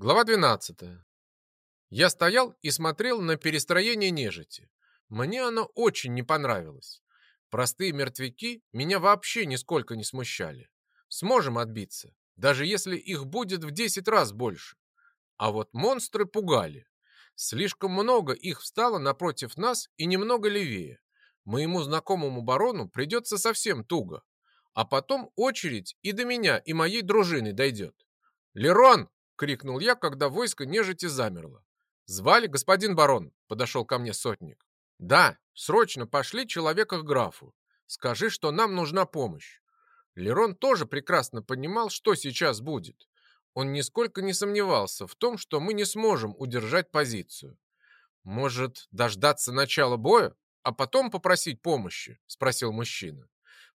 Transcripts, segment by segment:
Глава 12. Я стоял и смотрел на перестроение нежити. Мне оно очень не понравилось. Простые мертвяки меня вообще нисколько не смущали. Сможем отбиться, даже если их будет в 10 раз больше. А вот монстры пугали. Слишком много их встало напротив нас и немного левее. Моему знакомому барону придется совсем туго. А потом очередь и до меня, и моей дружины дойдет. «Лерон!» Крикнул я, когда войско нежити замерло. «Звали господин барон?» — подошел ко мне сотник. «Да, срочно пошли человека к графу. Скажи, что нам нужна помощь». Лерон тоже прекрасно понимал, что сейчас будет. Он нисколько не сомневался в том, что мы не сможем удержать позицию. «Может, дождаться начала боя, а потом попросить помощи?» — спросил мужчина.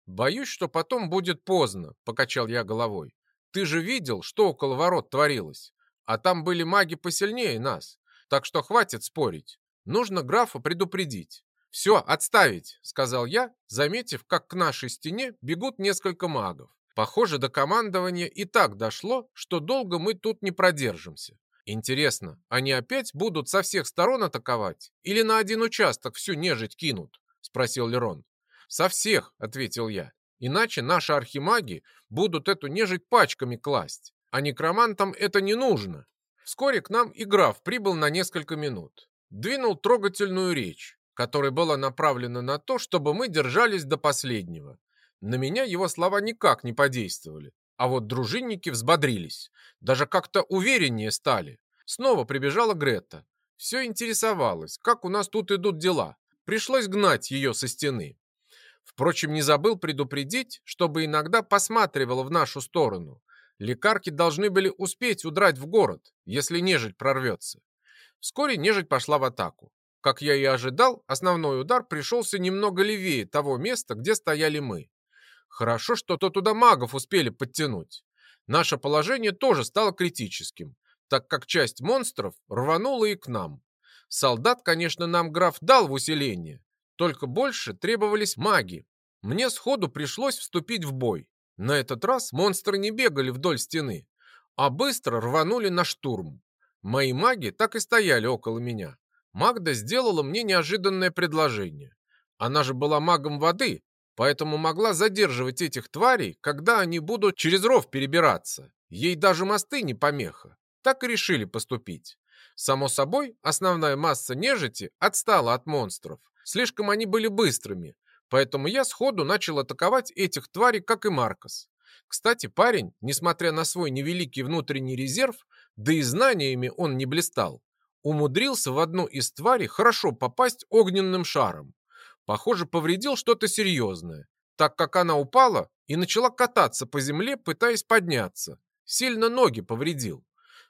«Боюсь, что потом будет поздно», — покачал я головой. Ты же видел, что около ворот творилось. А там были маги посильнее нас. Так что хватит спорить. Нужно графа предупредить. «Все, отставить», — сказал я, заметив, как к нашей стене бегут несколько магов. Похоже, до командования и так дошло, что долго мы тут не продержимся. Интересно, они опять будут со всех сторон атаковать? Или на один участок всю нежить кинут? Спросил Лерон. Со всех, ответил я. Иначе наши архимаги будут эту нежить пачками класть, а некромантам это не нужно. Вскоре к нам и граф прибыл на несколько минут. Двинул трогательную речь, которая была направлена на то, чтобы мы держались до последнего. На меня его слова никак не подействовали, а вот дружинники взбодрились, даже как-то увереннее стали. Снова прибежала Грета. Все интересовалось, как у нас тут идут дела. Пришлось гнать ее со стены. Впрочем, не забыл предупредить, чтобы иногда посматривала в нашу сторону. Лекарки должны были успеть удрать в город, если нежить прорвется. Вскоре нежить пошла в атаку. Как я и ожидал, основной удар пришелся немного левее того места, где стояли мы. Хорошо, что то туда магов успели подтянуть. Наше положение тоже стало критическим, так как часть монстров рванула и к нам. Солдат, конечно, нам граф дал в усиление, только больше требовались маги. Мне сходу пришлось вступить в бой. На этот раз монстры не бегали вдоль стены, а быстро рванули на штурм. Мои маги так и стояли около меня. Магда сделала мне неожиданное предложение. Она же была магом воды, поэтому могла задерживать этих тварей, когда они будут через ров перебираться. Ей даже мосты не помеха. Так и решили поступить. Само собой, основная масса нежити отстала от монстров, Слишком они были быстрыми, поэтому я сходу начал атаковать этих тварей, как и Маркос. Кстати, парень, несмотря на свой невеликий внутренний резерв, да и знаниями он не блистал, умудрился в одну из тварей хорошо попасть огненным шаром. Похоже, повредил что-то серьезное, так как она упала и начала кататься по земле, пытаясь подняться. Сильно ноги повредил.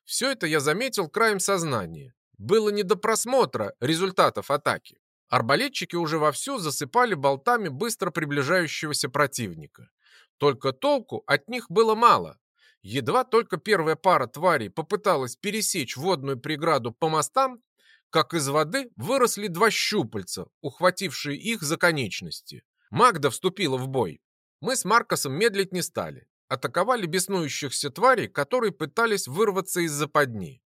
Все это я заметил краем сознания. Было не до просмотра результатов атаки. Арбалетчики уже вовсю засыпали болтами быстро приближающегося противника. Только толку от них было мало. Едва только первая пара тварей попыталась пересечь водную преграду по мостам, как из воды выросли два щупальца, ухватившие их за конечности. Магда вступила в бой. Мы с Маркосом медлить не стали. Атаковали беснующихся тварей, которые пытались вырваться из западни.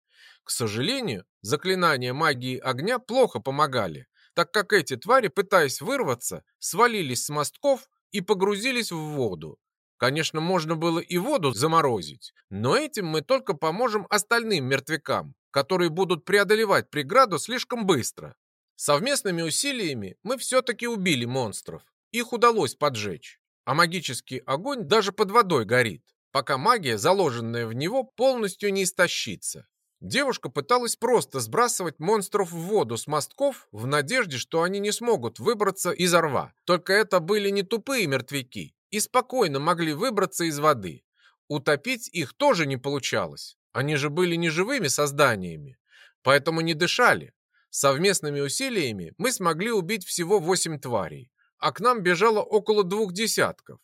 К сожалению, заклинания магии огня плохо помогали, так как эти твари, пытаясь вырваться, свалились с мостков и погрузились в воду. Конечно, можно было и воду заморозить, но этим мы только поможем остальным мертвякам, которые будут преодолевать преграду слишком быстро. Совместными усилиями мы все-таки убили монстров. Их удалось поджечь, а магический огонь даже под водой горит, пока магия, заложенная в него, полностью не истощится. Девушка пыталась просто сбрасывать монстров в воду с мостков в надежде, что они не смогут выбраться из рва. Только это были не тупые мертвяки и спокойно могли выбраться из воды. Утопить их тоже не получалось. Они же были неживыми созданиями, поэтому не дышали. Совместными усилиями мы смогли убить всего восемь тварей, а к нам бежало около двух десятков.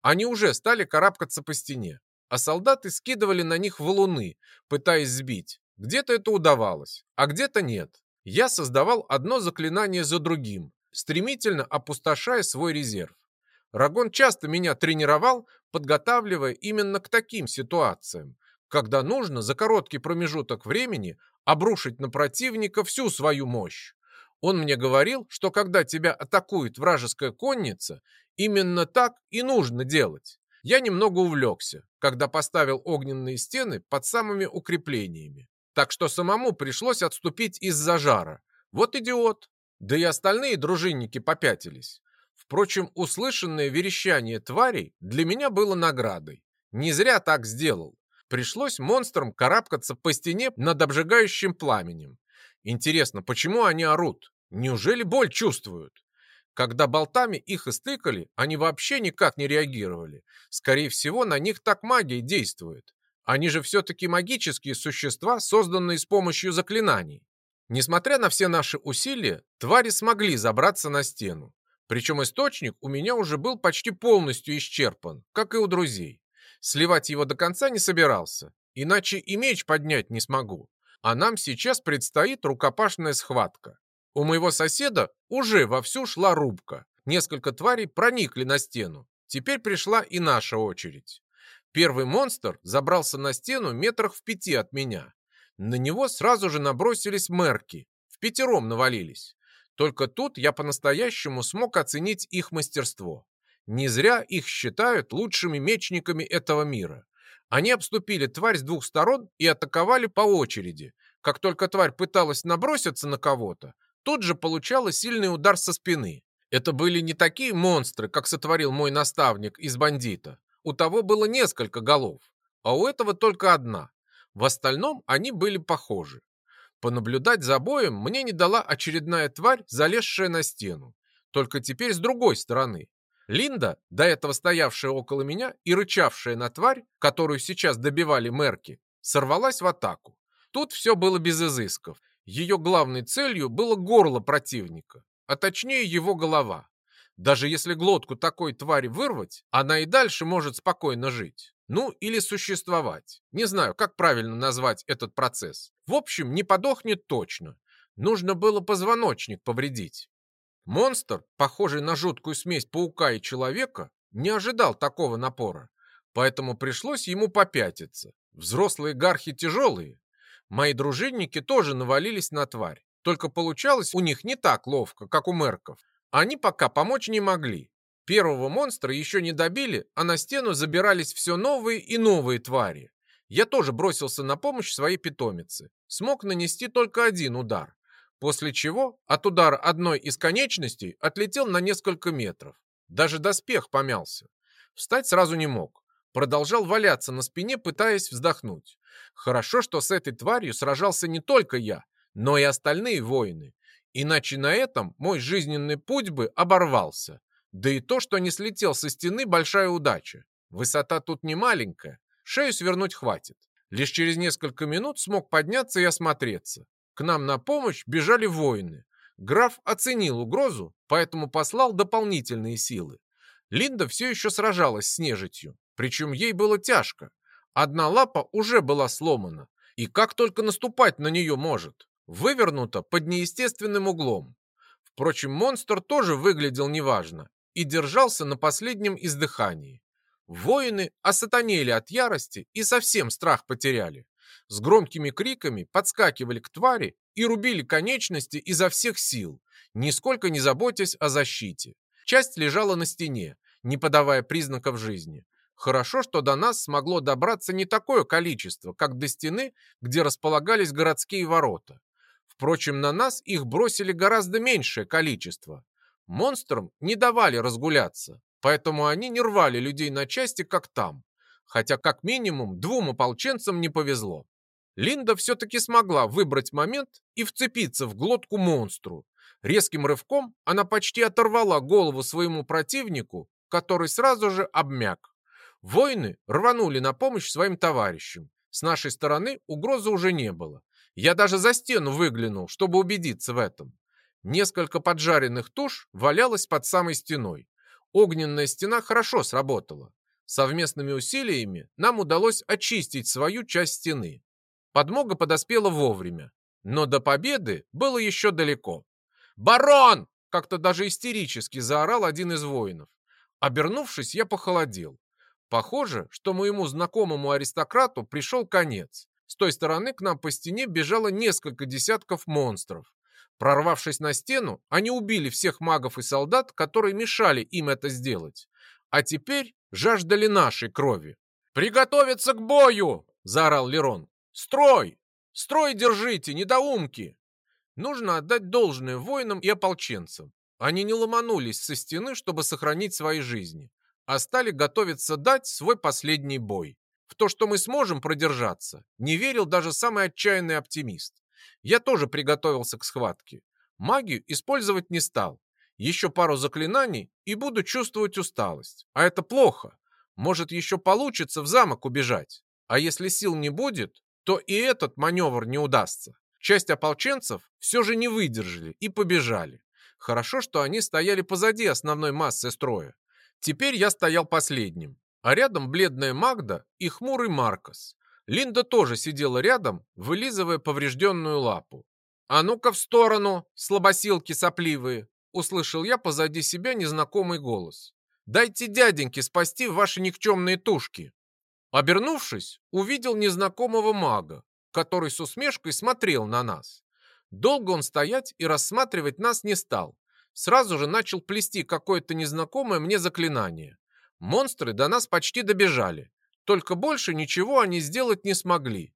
Они уже стали карабкаться по стене а солдаты скидывали на них валуны, пытаясь сбить. Где-то это удавалось, а где-то нет. Я создавал одно заклинание за другим, стремительно опустошая свой резерв. Рагон часто меня тренировал, подготавливая именно к таким ситуациям, когда нужно за короткий промежуток времени обрушить на противника всю свою мощь. Он мне говорил, что когда тебя атакует вражеская конница, именно так и нужно делать. Я немного увлекся, когда поставил огненные стены под самыми укреплениями. Так что самому пришлось отступить из-за жара. Вот идиот. Да и остальные дружинники попятились. Впрочем, услышанное верещание тварей для меня было наградой. Не зря так сделал. Пришлось монстрам карабкаться по стене над обжигающим пламенем. Интересно, почему они орут? Неужели боль чувствуют? Когда болтами их истыкали, они вообще никак не реагировали. Скорее всего, на них так магия действует. Они же все-таки магические существа, созданные с помощью заклинаний. Несмотря на все наши усилия, твари смогли забраться на стену. Причем источник у меня уже был почти полностью исчерпан, как и у друзей. Сливать его до конца не собирался, иначе и меч поднять не смогу. А нам сейчас предстоит рукопашная схватка. У моего соседа уже вовсю шла рубка. Несколько тварей проникли на стену. Теперь пришла и наша очередь. Первый монстр забрался на стену метрах в пяти от меня. На него сразу же набросились мерки. В пятером навалились. Только тут я по-настоящему смог оценить их мастерство. Не зря их считают лучшими мечниками этого мира. Они обступили тварь с двух сторон и атаковали по очереди. Как только тварь пыталась наброситься на кого-то, тут же получала сильный удар со спины. Это были не такие монстры, как сотворил мой наставник из бандита. У того было несколько голов, а у этого только одна. В остальном они были похожи. Понаблюдать за боем мне не дала очередная тварь, залезшая на стену. Только теперь с другой стороны. Линда, до этого стоявшая около меня и рычавшая на тварь, которую сейчас добивали мерки, сорвалась в атаку. Тут все было без изысков. Ее главной целью было горло противника, а точнее его голова. Даже если глотку такой твари вырвать, она и дальше может спокойно жить. Ну, или существовать. Не знаю, как правильно назвать этот процесс. В общем, не подохнет точно. Нужно было позвоночник повредить. Монстр, похожий на жуткую смесь паука и человека, не ожидал такого напора, поэтому пришлось ему попятиться. Взрослые гархи тяжелые. Мои дружинники тоже навалились на тварь, только получалось у них не так ловко, как у мерков. Они пока помочь не могли. Первого монстра еще не добили, а на стену забирались все новые и новые твари. Я тоже бросился на помощь своей питомице. Смог нанести только один удар после чего от удара одной из конечностей отлетел на несколько метров. Даже доспех помялся. Встать сразу не мог. Продолжал валяться на спине, пытаясь вздохнуть. Хорошо, что с этой тварью сражался не только я, но и остальные воины. Иначе на этом мой жизненный путь бы оборвался. Да и то, что не слетел со стены, большая удача. Высота тут не маленькая, шею свернуть хватит. Лишь через несколько минут смог подняться и осмотреться. К нам на помощь бежали воины. Граф оценил угрозу, поэтому послал дополнительные силы. Линда все еще сражалась с нежитью, причем ей было тяжко. Одна лапа уже была сломана, и как только наступать на нее может, вывернута под неестественным углом. Впрочем, монстр тоже выглядел неважно и держался на последнем издыхании. Воины осатанели от ярости и совсем страх потеряли с громкими криками подскакивали к твари и рубили конечности изо всех сил, нисколько не заботясь о защите. Часть лежала на стене, не подавая признаков жизни. Хорошо, что до нас смогло добраться не такое количество, как до стены, где располагались городские ворота. Впрочем, на нас их бросили гораздо меньшее количество. Монстрам не давали разгуляться, поэтому они не рвали людей на части, как там. Хотя как минимум двум ополченцам не повезло. Линда все-таки смогла выбрать момент и вцепиться в глотку монстру. Резким рывком она почти оторвала голову своему противнику, который сразу же обмяк. Воины рванули на помощь своим товарищам. С нашей стороны угрозы уже не было. Я даже за стену выглянул, чтобы убедиться в этом. Несколько поджаренных туш валялось под самой стеной. Огненная стена хорошо сработала. Совместными усилиями нам удалось очистить свою часть стены. Подмога подоспела вовремя, но до победы было еще далеко. «Барон!» — как-то даже истерически заорал один из воинов. Обернувшись, я похолодел. Похоже, что моему знакомому аристократу пришел конец. С той стороны к нам по стене бежало несколько десятков монстров. Прорвавшись на стену, они убили всех магов и солдат, которые мешали им это сделать. А теперь жаждали нашей крови. «Приготовиться к бою!» – заорал Лерон. «Строй! Строй держите, недоумки!» Нужно отдать должное воинам и ополченцам. Они не ломанулись со стены, чтобы сохранить свои жизни, а стали готовиться дать свой последний бой. В то, что мы сможем продержаться, не верил даже самый отчаянный оптимист. Я тоже приготовился к схватке. Магию использовать не стал. Еще пару заклинаний и буду чувствовать усталость. А это плохо. Может, еще получится в замок убежать. А если сил не будет, то и этот маневр не удастся. Часть ополченцев все же не выдержали и побежали. Хорошо, что они стояли позади основной массы строя. Теперь я стоял последним, а рядом бледная Магда и хмурый Маркос. Линда тоже сидела рядом, вылизывая поврежденную лапу. «А ну-ка в сторону, слабосилки сопливые!» Услышал я позади себя незнакомый голос. «Дайте дяденьке спасти ваши никчемные тушки!» Обернувшись, увидел незнакомого мага, который с усмешкой смотрел на нас. Долго он стоять и рассматривать нас не стал. Сразу же начал плести какое-то незнакомое мне заклинание. Монстры до нас почти добежали. Только больше ничего они сделать не смогли.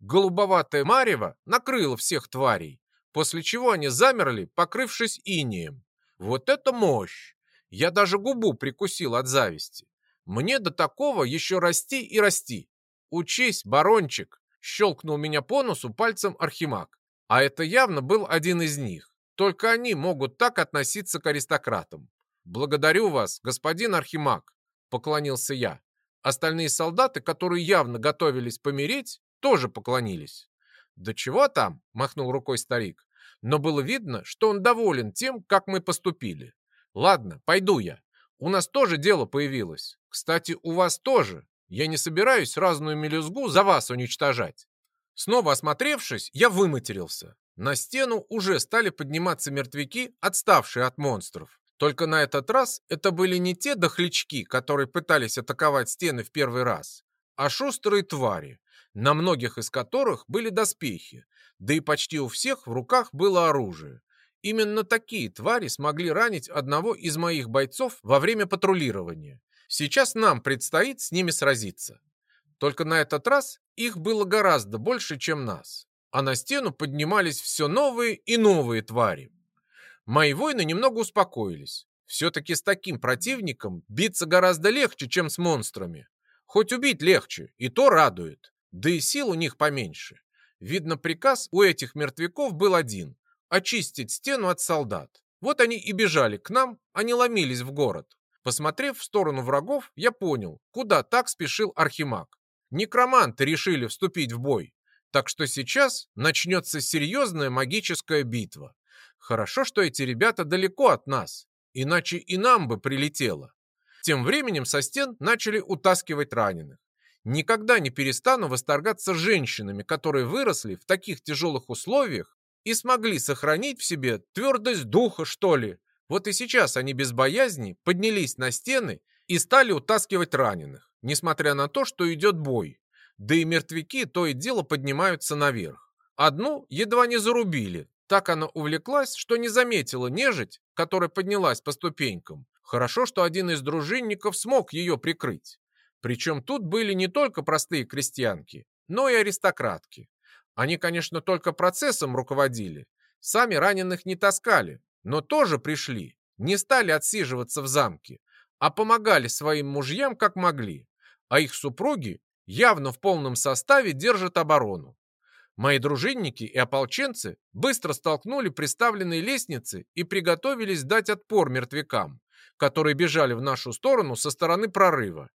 Голубоватое марево накрыло всех тварей, после чего они замерли, покрывшись инеем. Вот это мощь! Я даже губу прикусил от зависти. Мне до такого еще расти и расти. Учись, барончик, щелкнул меня по носу пальцем Архимаг. А это явно был один из них. Только они могут так относиться к аристократам. Благодарю вас, господин Архимаг, поклонился я. Остальные солдаты, которые явно готовились помереть, тоже поклонились. «Да чего там?» – махнул рукой старик. Но было видно, что он доволен тем, как мы поступили. «Ладно, пойду я. У нас тоже дело появилось. Кстати, у вас тоже. Я не собираюсь разную мелюзгу за вас уничтожать». Снова осмотревшись, я выматерился. На стену уже стали подниматься мертвяки, отставшие от монстров. Только на этот раз это были не те дохлячки, которые пытались атаковать стены в первый раз, а шустрые твари, на многих из которых были доспехи, да и почти у всех в руках было оружие. Именно такие твари смогли ранить одного из моих бойцов во время патрулирования. Сейчас нам предстоит с ними сразиться. Только на этот раз их было гораздо больше, чем нас. А на стену поднимались все новые и новые твари. Мои воины немного успокоились. Все-таки с таким противником биться гораздо легче, чем с монстрами. Хоть убить легче, и то радует. Да и сил у них поменьше. Видно, приказ у этих мертвяков был один – очистить стену от солдат. Вот они и бежали к нам, они ломились в город. Посмотрев в сторону врагов, я понял, куда так спешил Архимаг. Некроманты решили вступить в бой. Так что сейчас начнется серьезная магическая битва. Хорошо, что эти ребята далеко от нас, иначе и нам бы прилетело. Тем временем со стен начали утаскивать раненых. Никогда не перестану восторгаться женщинами, которые выросли в таких тяжелых условиях и смогли сохранить в себе твердость духа, что ли. Вот и сейчас они без боязни поднялись на стены и стали утаскивать раненых, несмотря на то, что идет бой. Да и мертвяки то и дело поднимаются наверх. Одну едва не зарубили, так она увлеклась, что не заметила нежить, которая поднялась по ступенькам. Хорошо, что один из дружинников смог ее прикрыть. Причем тут были не только простые крестьянки, но и аристократки. Они, конечно, только процессом руководили, сами раненых не таскали, но тоже пришли, не стали отсиживаться в замке, а помогали своим мужьям как могли, а их супруги явно в полном составе держат оборону. Мои дружинники и ополченцы быстро столкнули приставленные лестницы и приготовились дать отпор мертвякам, которые бежали в нашу сторону со стороны прорыва.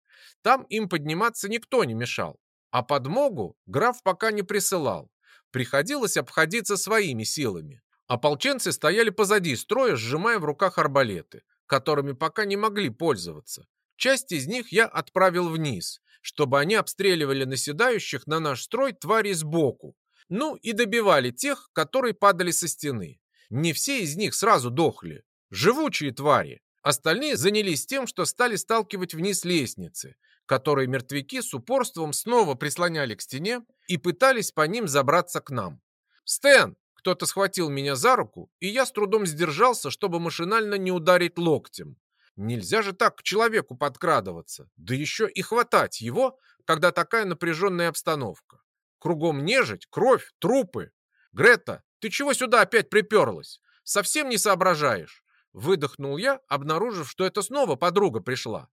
Там им подниматься никто не мешал, а подмогу граф пока не присылал. Приходилось обходиться своими силами. Ополченцы стояли позади строя, сжимая в руках арбалеты, которыми пока не могли пользоваться. Часть из них я отправил вниз, чтобы они обстреливали наседающих на наш строй твари сбоку, ну и добивали тех, которые падали со стены. Не все из них сразу дохли. Живучие твари. Остальные занялись тем, что стали сталкивать вниз лестницы, которые мертвяки с упорством снова прислоняли к стене и пытались по ним забраться к нам. «Стэн!» Кто-то схватил меня за руку, и я с трудом сдержался, чтобы машинально не ударить локтем. Нельзя же так к человеку подкрадываться, да еще и хватать его, когда такая напряженная обстановка. Кругом нежить, кровь, трупы. Грета, ты чего сюда опять приперлась? Совсем не соображаешь? Выдохнул я, обнаружив, что это снова подруга пришла.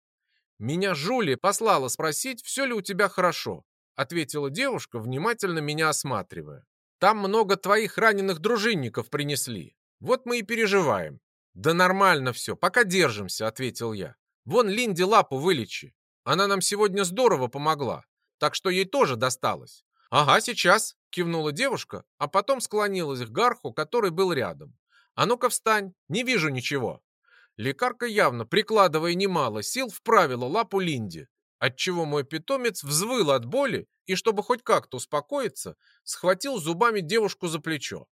Меня Жули послала спросить, все ли у тебя хорошо, ответила девушка, внимательно меня осматривая. Там много твоих раненых дружинников принесли. Вот мы и переживаем. Да нормально все, пока держимся, ответил я. Вон Линде лапу вылечи. Она нам сегодня здорово помогла, так что ей тоже досталось. Ага, сейчас, кивнула девушка, а потом склонилась к Гарху, который был рядом. А ну-ка встань, не вижу ничего. Лекарка явно, прикладывая немало сил, вправила лапу Линде, отчего мой питомец взвыл от боли и, чтобы хоть как-то успокоиться, схватил зубами девушку за плечо.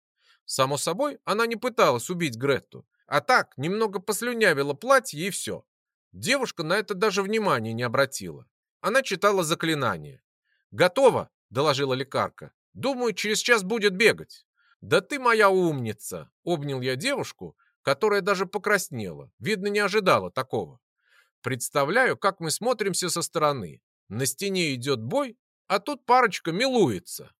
Само собой, она не пыталась убить Гретту, а так немного послюнявила платье и все. Девушка на это даже внимания не обратила. Она читала заклинание. «Готово!» — доложила лекарка. «Думаю, через час будет бегать». «Да ты моя умница!» — обнял я девушку, которая даже покраснела. Видно, не ожидала такого. Представляю, как мы смотримся со стороны. На стене идет бой, а тут парочка милуется.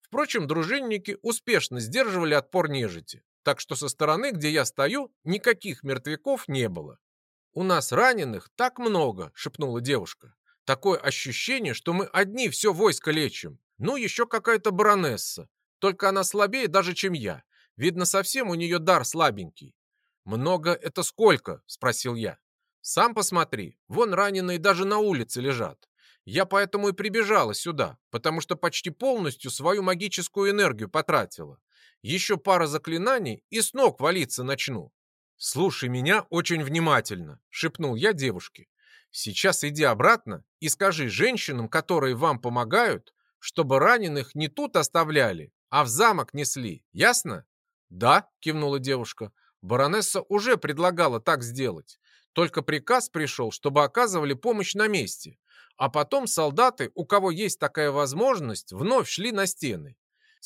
Впрочем, дружинники успешно сдерживали отпор нежити, так что со стороны, где я стою, никаких мертвяков не было. «У нас раненых так много», — шепнула девушка. «Такое ощущение, что мы одни все войско лечим. Ну, еще какая-то баронесса. Только она слабее даже, чем я. Видно, совсем у нее дар слабенький». «Много это сколько?» — спросил я. «Сам посмотри, вон раненые даже на улице лежат. Я поэтому и прибежала сюда, потому что почти полностью свою магическую энергию потратила. Еще пара заклинаний и с ног валиться начну. «Слушай меня очень внимательно», — шепнул я девушке. «Сейчас иди обратно и скажи женщинам, которые вам помогают, чтобы раненых не тут оставляли, а в замок несли. Ясно?» «Да», — кивнула девушка. «Баронесса уже предлагала так сделать. Только приказ пришел, чтобы оказывали помощь на месте. А потом солдаты, у кого есть такая возможность, вновь шли на стены.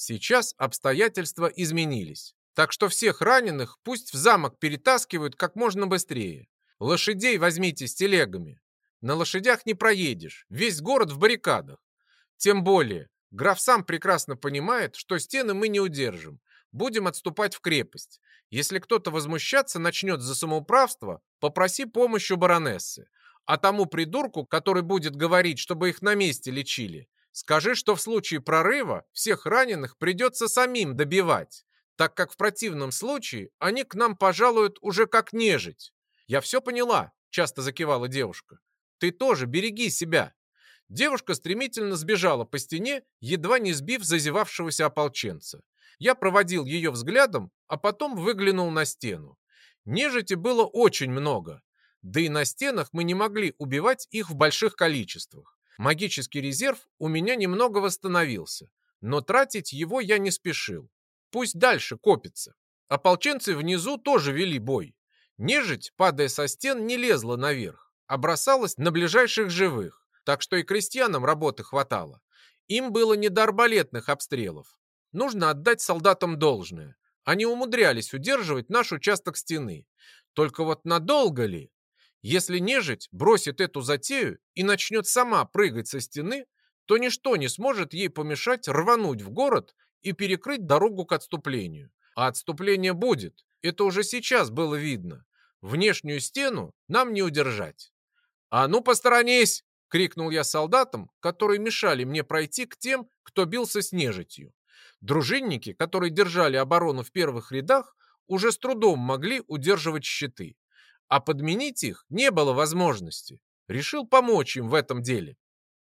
Сейчас обстоятельства изменились. Так что всех раненых пусть в замок перетаскивают как можно быстрее. Лошадей возьмите с телегами. На лошадях не проедешь, весь город в баррикадах. Тем более, граф сам прекрасно понимает, что стены мы не удержим. Будем отступать в крепость. Если кто-то возмущаться начнет за самоуправство, попроси помощи у баронессы. А тому придурку, который будет говорить, чтобы их на месте лечили, скажи, что в случае прорыва всех раненых придется самим добивать, так как в противном случае они к нам пожалуют уже как нежить. Я все поняла, часто закивала девушка. Ты тоже береги себя. Девушка стремительно сбежала по стене, едва не сбив зазевавшегося ополченца. Я проводил ее взглядом, а потом выглянул на стену. Нежити было очень много, да и на стенах мы не могли убивать их в больших количествах. Магический резерв у меня немного восстановился, но тратить его я не спешил. Пусть дальше копится. Ополченцы внизу тоже вели бой. Нежить, падая со стен, не лезла наверх, а бросалась на ближайших живых, так что и крестьянам работы хватало. Им было не до арбалетных обстрелов. Нужно отдать солдатам должное. Они умудрялись удерживать наш участок стены. Только вот надолго ли? Если нежить бросит эту затею и начнет сама прыгать со стены, то ничто не сможет ей помешать рвануть в город и перекрыть дорогу к отступлению. А отступление будет, это уже сейчас было видно. Внешнюю стену нам не удержать. «А ну, посторонись!» — крикнул я солдатам, которые мешали мне пройти к тем, кто бился с нежитью. Дружинники, которые держали оборону в первых рядах, уже с трудом могли удерживать щиты а подменить их не было возможности. Решил помочь им в этом деле.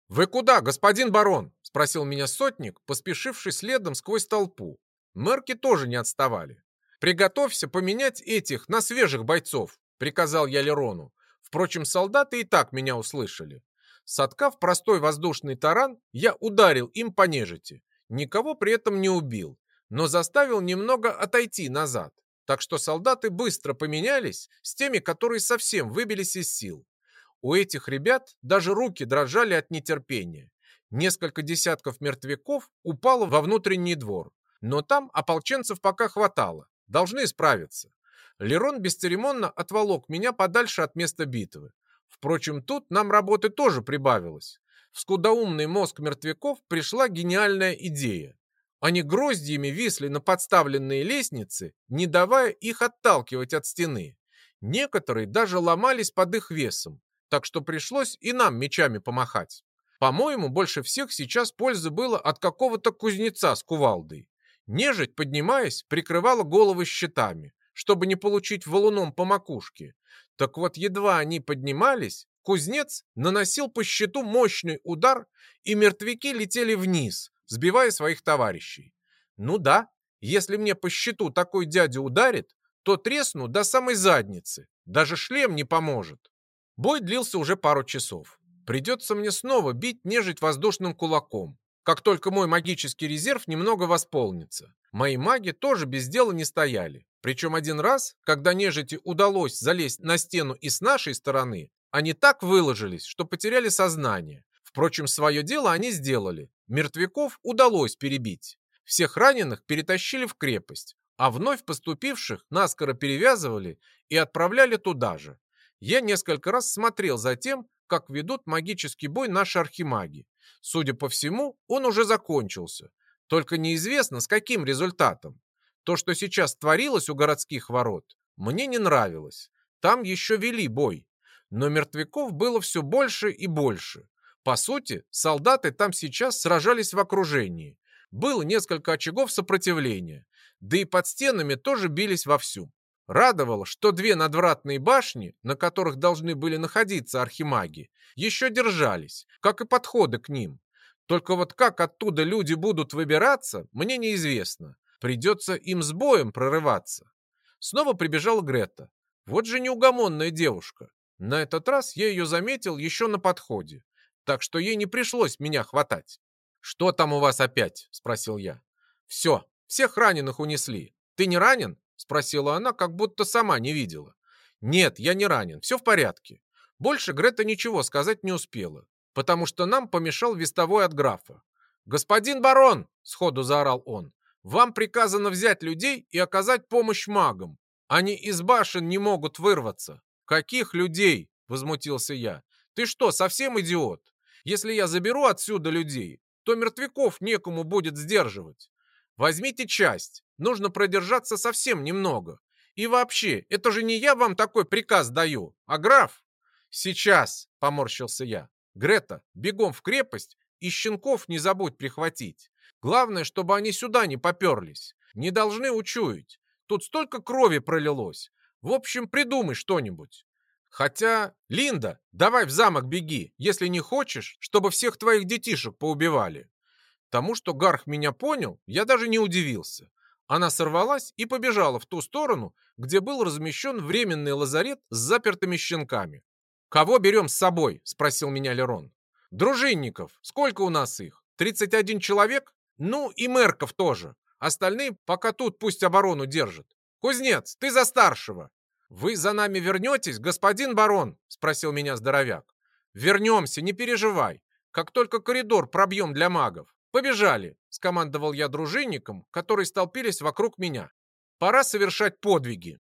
«Вы куда, господин барон?» – спросил меня сотник, поспешивший следом сквозь толпу. Мерки тоже не отставали. «Приготовься поменять этих на свежих бойцов», – приказал я Лерону. Впрочем, солдаты и так меня услышали. Соткав простой воздушный таран, я ударил им по нежити. Никого при этом не убил, но заставил немного отойти назад так что солдаты быстро поменялись с теми, которые совсем выбились из сил. У этих ребят даже руки дрожали от нетерпения. Несколько десятков мертвяков упало во внутренний двор. Но там ополченцев пока хватало. Должны справиться. Лерон бесцеремонно отволок меня подальше от места битвы. Впрочем, тут нам работы тоже прибавилось. В скудоумный мозг мертвяков пришла гениальная идея. Они гроздьями висли на подставленные лестницы, не давая их отталкивать от стены. Некоторые даже ломались под их весом, так что пришлось и нам мечами помахать. По-моему, больше всех сейчас пользы было от какого-то кузнеца с кувалдой. Нежить, поднимаясь, прикрывала головы щитами, чтобы не получить валуном по макушке. Так вот, едва они поднимались, кузнец наносил по щиту мощный удар, и мертвяки летели вниз, сбивая своих товарищей. Ну да, если мне по щиту такой дядя ударит, то тресну до самой задницы, даже шлем не поможет. Бой длился уже пару часов. Придется мне снова бить нежить воздушным кулаком, как только мой магический резерв немного восполнится. Мои маги тоже без дела не стояли. Причем один раз, когда нежити удалось залезть на стену и с нашей стороны, они так выложились, что потеряли сознание. Впрочем, свое дело они сделали. Мертвяков удалось перебить. Всех раненых перетащили в крепость, а вновь поступивших наскоро перевязывали и отправляли туда же. Я несколько раз смотрел за тем, как ведут магический бой наши архимаги. Судя по всему, он уже закончился. Только неизвестно, с каким результатом. То, что сейчас творилось у городских ворот, мне не нравилось. Там еще вели бой. Но мертвяков было все больше и больше. По сути, солдаты там сейчас сражались в окружении. Было несколько очагов сопротивления. Да и под стенами тоже бились вовсю. Радовало, что две надвратные башни, на которых должны были находиться архимаги, еще держались, как и подходы к ним. Только вот как оттуда люди будут выбираться, мне неизвестно. Придется им с боем прорываться. Снова прибежала Грета. Вот же неугомонная девушка. На этот раз я ее заметил еще на подходе, так что ей не пришлось меня хватать. «Что там у вас опять?» – спросил я. «Все, всех раненых унесли. Ты не ранен?» Спросила она, как будто сама не видела. Нет, я не ранен, все в порядке. Больше Грета ничего сказать не успела, потому что нам помешал вестовой от графа. «Господин барон!» — сходу заорал он. «Вам приказано взять людей и оказать помощь магам. Они из башен не могут вырваться». «Каких людей?» — возмутился я. «Ты что, совсем идиот? Если я заберу отсюда людей, то мертвяков некому будет сдерживать. Возьмите часть, нужно продержаться совсем немного. И вообще, это же не я вам такой приказ даю, а граф. Сейчас, поморщился я. Грета, бегом в крепость и щенков не забудь прихватить. Главное, чтобы они сюда не поперлись. Не должны учуять. Тут столько крови пролилось. В общем, придумай что-нибудь. Хотя, Линда, давай в замок беги, если не хочешь, чтобы всех твоих детишек поубивали. Тому, что Гарх меня понял, я даже не удивился. Она сорвалась и побежала в ту сторону, где был размещен временный лазарет с запертыми щенками. «Кого берем с собой?» – спросил меня Лерон. «Дружинников. Сколько у нас их? 31 человек? Ну и мерков тоже. Остальные пока тут пусть оборону держат. Кузнец, ты за старшего!» «Вы за нами вернетесь, господин барон?» – спросил меня здоровяк. «Вернемся, не переживай. Как только коридор пробьем для магов. «Побежали!» — скомандовал я дружинникам, которые столпились вокруг меня. «Пора совершать подвиги!»